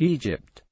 Egypt.